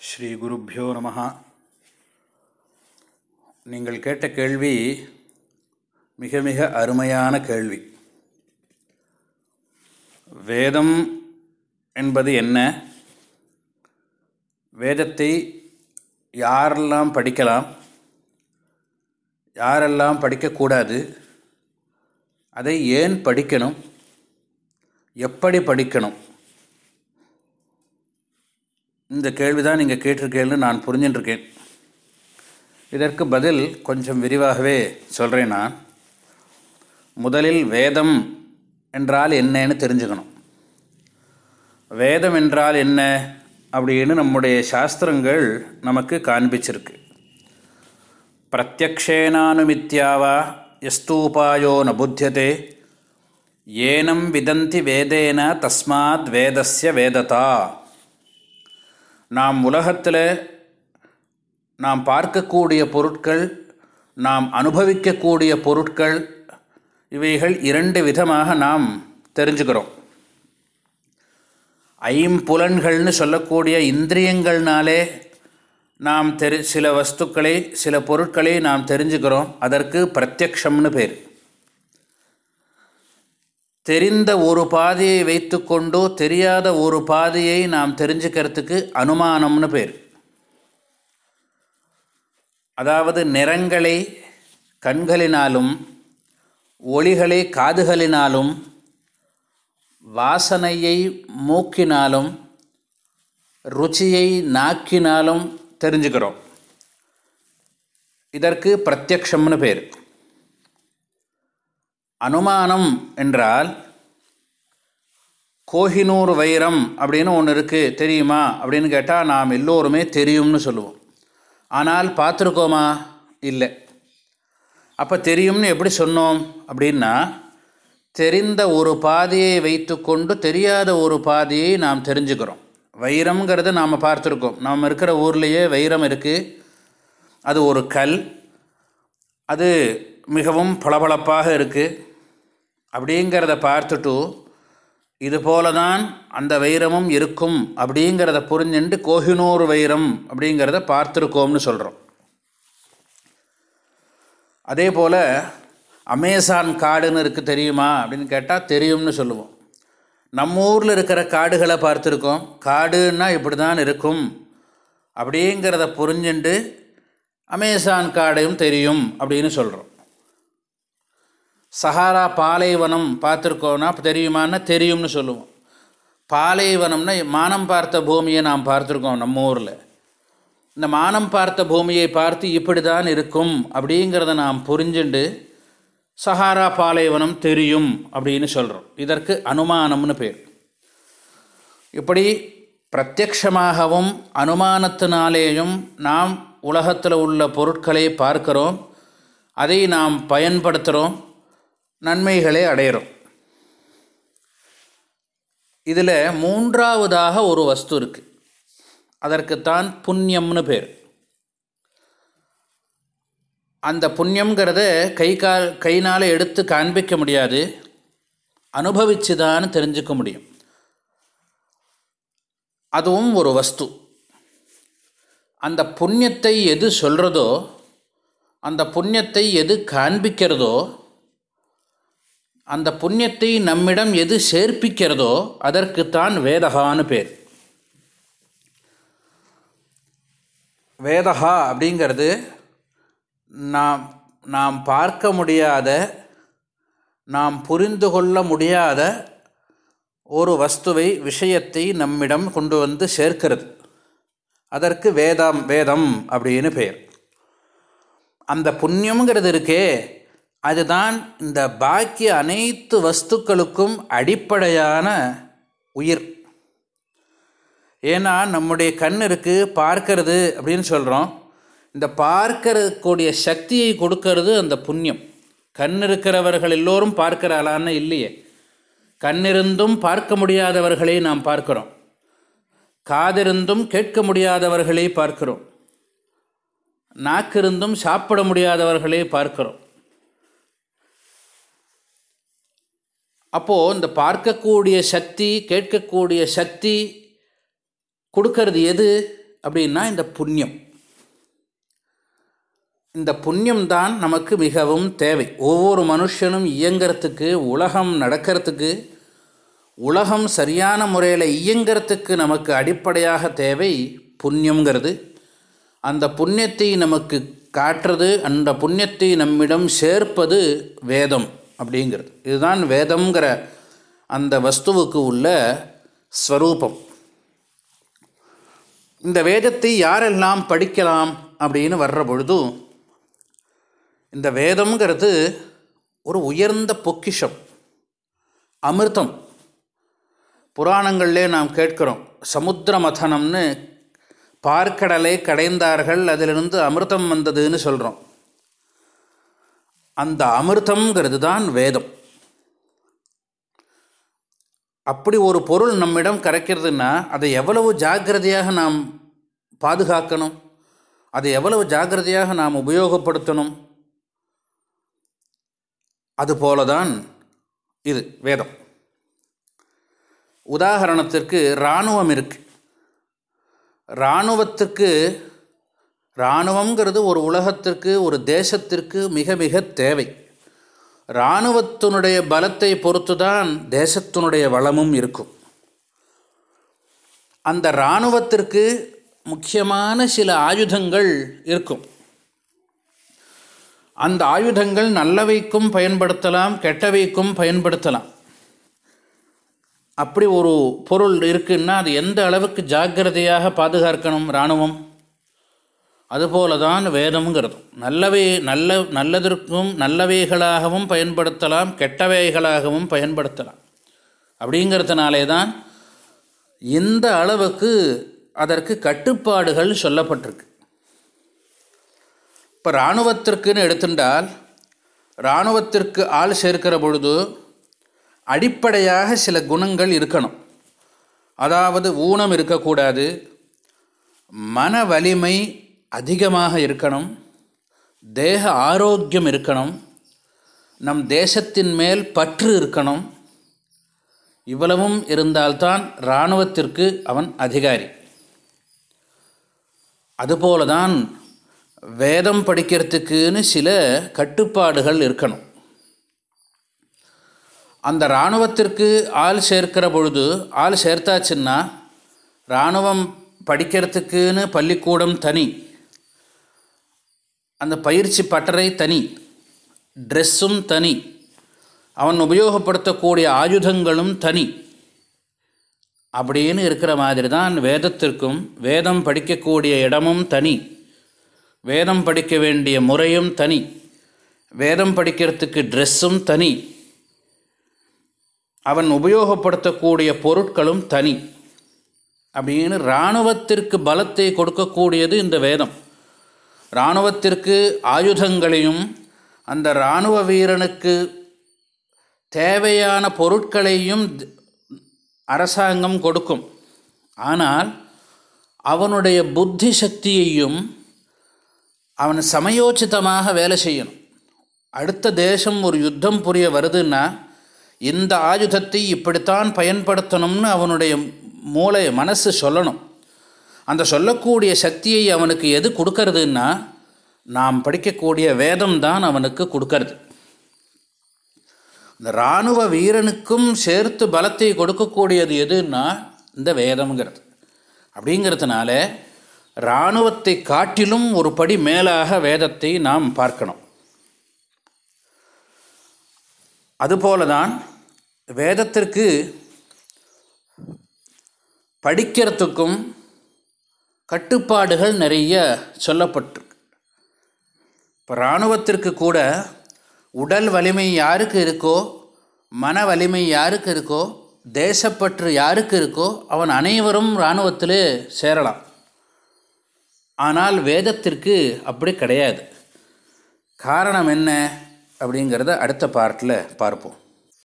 ஸ்ரீ குருப்பியோ நம. நீங்கள் கேட்ட கேள்வி மிக மிக அருமையான கேள்வி. வேதம் என்பது என்ன? வேதத்தை யாரெல்லாம் படிக்கலாம்? யாரெல்லாம் படிக்கக்கூடாது? அதை ஏன் படிக்கணும்? எப்படி படிக்கணும்? இந்த கேள்வி தான் நீங்கள் கேட்டிருக்கேன்னு நான் புரிஞ்சுட்டுருக்கேன் இதற்கு பதில் கொஞ்சம் விரிவாகவே சொல்கிறேன் நான். முதலில் வேதம் என்றால் என்னன்னு தெரிஞ்சுக்கணும். வேதம் என்றால் என்ன அப்படின்னு நம்முடைய சாஸ்திரங்கள் நமக்கு காண்பிச்சிருக்கு. பிரத்யக்ஷேனானுமித்யாவா எஸ்தூபாயோ ந புத்தியதே. ஏனம் விதந்தி வேதேன தஸ்மாத் வேதஸ்ய வேததா. நாம் உலகத்தில் நாம் பார்க்கக்கூடிய பொருட்கள் நாம் அனுபவிக்கக்கூடிய பொருட்கள் இவைகள் இரண்டு விதமாக நாம் தெரிஞ்சுக்கிறோம். ஐம்புலன்கள்னு சொல்லக்கூடிய இந்திரியங்கள்னாலே நாம் தெரி சில வஸ்துக்களை சில பொருட்களை நாம் தெரிஞ்சுக்கிறோம். அதற்கு பிரத்யக்ஷம்னு பேர். தெரிந்த ஒரு பாதையை வைத்துக்கொண்டோ தெரியாத ஒரு பாதையை நாம் தெரிஞ்சுக்கிறதுக்கு அனுமானம்னு பேர். அதாவது நிறங்களை கண்களினாலும் ஒளிகளை காதுகளினாலும் வாசனையை மூக்கினாலும் ருச்சியை நாக்கினாலும் தெரிஞ்சுக்கிறோம். இதற்கு பிரத்யக்ஷம்னு பேர். அனுமானம் என்றால் கோஹினூர் வைரம் அப்படின்னு ஒன்று இருக்குது தெரியுமா? அப்படின்னு கேட்டால் நாம் எல்லோருமே தெரியும்னு சொல்லுவோம். ஆனால் பார்த்துருக்கோமா? இல்லை. அப்போ தெரியும்னு எப்படி சொன்னோம் அப்படின்னா தெரிந்த ஒரு பாதையை வைத்துக்கொண்டு தெரியாத ஒரு பாதையை நாம் தெரிஞ்சுக்கிறோம். வைரம்ங்கிறத நாம் பார்த்துருக்கோம். நாம் இருக்கிற ஊர்லேயே வைரம் இருக்குது அது ஒரு கல். அது மிகவும் பளபளப்பாக இருக்குது அப்படிங்கிறத பார்த்துட்டு இது போல தான் அந்த வைரமும் இருக்கும் அப்படிங்கிறத புரிஞ்சுட்டு கோஹினூர் வைரம் அப்படிங்கிறத பார்த்துருக்கோம்னு சொல்கிறோம் அதே போல் அமேசான் காடுன்னு இருக்குது தெரியுமா அப்படின்னு கேட்டால் தெரியும்னு சொல்லுவோம். நம்ம ஊரில் இருக்கிற காடுகளை பார்த்துருக்கோம். காடுன்னா இப்படி தான் இருக்கும். அப்படிங்கிறத புரிஞ்சுண்டு அமேசான் காடையும் தெரியும் அப்படின்னு சொல்கிறோம் சஹாரா பாலைவனம் பார்த்துருக்கோன்னா தெரியுமான்னா தெரியும்னு சொல்லுவோம். பாலைவனம்னா மானம் பார்த்த பூமியை நாம் பார்த்துருக்கோம் நம்ம ஊரில். இந்த மானம் பார்த்த பூமியை பார்த்து இப்படி தான் இருக்கும் அப்படிங்கிறத நாம் புரிஞ்சுண்டு சஹாரா பாலைவனம் தெரியும் அப்படின்னு சொல்கிறோம் இதற்கு அனுமானம்னு பேர். இப்படி பிரத்யக்ஷமாகவும் அனுமானத்தினாலேயும் நாம் உலகத்தில் உள்ள பொருட்களை பார்க்கிறோம். அதை நாம் பயன்படுத்துகிறோம் நன்மைகளை அடையிறோம். இதில் மூன்றாவதாக ஒரு வஸ்து இருக்குது அதற்குத்தான் புண்ணியம்னு பேர். அந்த புண்ணியங்கிறத கை கால் கைனால் எடுத்து காண்பிக்க முடியாது. அனுபவிச்சு தான் தெரிஞ்சுக்க முடியும். அதுவும் ஒரு வஸ்து. அந்த புண்ணியத்தை எது சொல்கிறதோ அந்த புண்ணியத்தை எது காண்பிக்கிறதோ அந்த புண்ணியத்தை நம்மிடம் எது சேர்ப்பிக்கிறதோ அதற்குத்தான் வேதகான்னு பேர். வேதகா அப்படிங்கிறது நாம் நாம் பார்க்க முடியாத நாம் புரிந்து கொள்ள முடியாத ஒரு வஸ்துவை விஷயத்தை நம்மிடம் கொண்டு வந்து சேர்க்கிறது. அதற்கு வேதம் வேதம் அப்படின்னு பெயர் அந்த புண்ணியங்கிறது இருக்கே அதுதான் இந்த பாக்கிய அனைத்து வஸ்துக்களுக்கும் அடிப்படையான உயிர். ஏன்னா நம்முடைய கண் இருக்குது பார்க்கறது அப்படின்னு சொல்கிறோம் இந்த பார்க்கறக்கூடிய சக்தியை கொடுக்கறது அந்த புண்ணியம். கண் இருக்கிறவர்கள் எல்லோரும் பார்க்கிறாளான்னு இல்லையே. கண்ணிருந்தும் பார்க்க முடியாதவர்களை நாம் பார்க்கிறோம். காதிருந்தும் கேட்க முடியாதவர்களை பார்க்கிறோம். நாக்கிருந்தும் சாப்பிட முடியாதவர்களை பார்க்கிறோம். அப்போது இந்த பார்க்கக்கூடிய சக்தி கேட்கக்கூடிய சக்தி கொடுக்கறது எது அப்படின்னா இந்த புண்ணியம். இந்த புண்ணியம்தான் நமக்கு மிகவும் தேவை. ஒவ்வொரு மனுஷனும் இயங்கிறதுக்கு உலகம் நடக்கிறதுக்கு உலகம் சரியான முறையில் இயங்கிறதுக்கு நமக்கு அடிப்படையாக தேவை புண்ணியங்கிறது அந்த புண்ணியத்தை நமக்கு காட்டுறது அந்த புண்ணியத்தை நம்மிடம் சேர்ப்பது வேதம். அப்படிங்கிறது. இதுதான் வேதம்ங்கிற அந்த வஸ்துவுக்கு உள்ள ஸ்வரூபம். இந்த வேதத்தை யாரெல்லாம் படிக்கலாம் அப்படின்னு வர்ற பொழுதும் இந்த வேதம்ங்கிறது ஒரு உயர்ந்த பொக்கிஷம் அமிர்தம். புராணங்களிலே நாம் கேட்கிறோம் சமுத்திர மதனம்னு பார்க்கடலை கடைந்தார்கள் அதிலிருந்து அமிர்தம் வந்ததுன்னு சொல்கிறோம் அந்த அமிர்தங்கிறது தான் வேதம். அப்படி ஒரு பொருள் நம்மிடம் கரைக்கிறதுனா அதை எவ்வளவு ஜாக்கிரதையாக நாம் பாதுகாக்கணும்? அதை எவ்வளவு ஜாக்கிரதையாக நாம் உபயோகப்படுத்தணும்? அதுபோல தான் இது வேதம். உதாரணத்திற்கு இராணுவம் இருக்குது இராணுவத்துக்கு இராணுவங்கிறது ஒரு உலகத்திற்கு ஒரு தேசத்திற்கு மிக மிக தேவை. இராணுவத்தினுடைய பலத்தை பொறுத்து தான் தேசத்தினுடைய வளமும் இருக்கும். அந்த இராணுவத்திற்கு முக்கியமான சில ஆயுதங்கள் இருக்கும். அந்த ஆயுதங்கள் நல்லவைக்கும் பயன்படுத்தலாம் கெட்டவைக்கும் பயன்படுத்தலாம். அப்படி ஒரு பொருள் இருக்குன்னா அது எந்த அளவுக்கு ஜாக்கிரதையாக பாதுகாக்கணும் இராணுவம்? அதுபோல தான் வேதம்ங்கிறது நல்லவை நல்ல நல்லதற்கும் நல்லவைகளாகவும் பயன்படுத்தலாம் கெட்டவைகளாகவும் பயன்படுத்தலாம். அப்படிங்கிறதுனாலே தான் இந்த அளவுக்கு அதற்கு கட்டுப்பாடுகள் சொல்லப்பட்டிருக்கு. இப்போ இராணுவத்திற்குன்னு எடுத்துட்டால் இராணுவத்திற்கு ஆள் சேர்க்கிற பொழுது அடிப்படையாக சில குணங்கள் இருக்கணும். அதாவது ஊனம் இருக்கக்கூடாது மன வலிமை அதிகமாக இருக்கணும் தேக ஆரோக்கியம் இருக்கணும் நம் தேசத்தின் மேல் பற்று இருக்கணும். இவ்வளவும் இருந்தால்தான் இராணுவத்திற்கு அவன் அதிகாரி. அதுபோல தான் வேதம் படிக்கிறதுக்குன்னு சில கட்டுப்பாடுகள் இருக்கணும். அந்த இராணுவத்திற்கு ஆள் சேர்க்கிற பொழுது ஆள் சேர்த்தாச்சுன்னா இராணுவம் படிக்கிறதுக்குன்னு பள்ளிக்கூடம் தனி. அந்த பயிற்சி பட்டறை தனி ட்ரெஸ்ஸும் தனி அவன் உபயோகப்படுத்தக்கூடிய ஆயுதங்களும் தனி அப்படின்னு இருக்கிற மாதிரி தான் வேதத்திற்கும் வேதம் படிக்கக்கூடிய இடமும் தனி வேதம் படிக்க வேண்டிய முறையும் தனி வேதம் படிக்கிறதுக்கு ட்ரெஸ்ஸும் தனி அவன் உபயோகப்படுத்தக்கூடிய பொருட்களும் தனி அப்படின்னு இராணுவத்திற்கு பலத்தை கொடுக்கக்கூடியது இந்த வேதம். இராணுவத்திற்கு ஆயுதங்களையும் அந்த இராணுவ வீரனுக்கு தேவையான பொருட்களையும் அரசாங்கம் கொடுக்கும். ஆனால் அவனுடைய புத்தி சக்தியையும் அவன் சமயோச்சிதமாக வேலை செய்யணும். அடுத்த தேசம் ஒரு யுத்தம் புரிய வருதுன்னா இந்த ஆயுதத்தை இப்படித்தான் பயன்படுத்தணும்னு அவனுடைய மூளை மனசு சொல்லணும். அந்த சொல்லக்கூடிய சக்தியை அவனுக்கு எது கொடுக்கறதுன்னா நாம் படிக்கக்கூடிய வேதம் தான் அவனுக்கு கொடுக்கறது. இந்த இராணுவ வீரனுக்கும் சேர்த்து பலத்தை கொடுக்கக்கூடியது எதுன்னா இந்த வேதம்ங்கிறது. அப்படிங்கிறதுனால இராணுவத்தை காட்டிலும் ஒரு படி மேலாக வேதத்தை நாம் பார்க்கணும். அதுபோல தான் வேதத்திற்கு படிக்கிறதுக்கும் கட்டுப்பாடுகள் நிறைய சொல்லப்பட்டிருக்கு. இப்போ இராணுவத்திற்கு கூட உடல் வலிமை யாருக்கு இருக்கோ மன வலிமை யாருக்கு இருக்கோ தேசப்பற்று யாருக்கு இருக்கோ அவன் அனைவரும் இராணுவத்தில் சேரலாம். ஆனால் வேதத்திற்கு அப்படி கிடையாது. காரணம் என்ன அப்படிங்கிறத அடுத்த பார்ட்டில் பார்ப்போம்.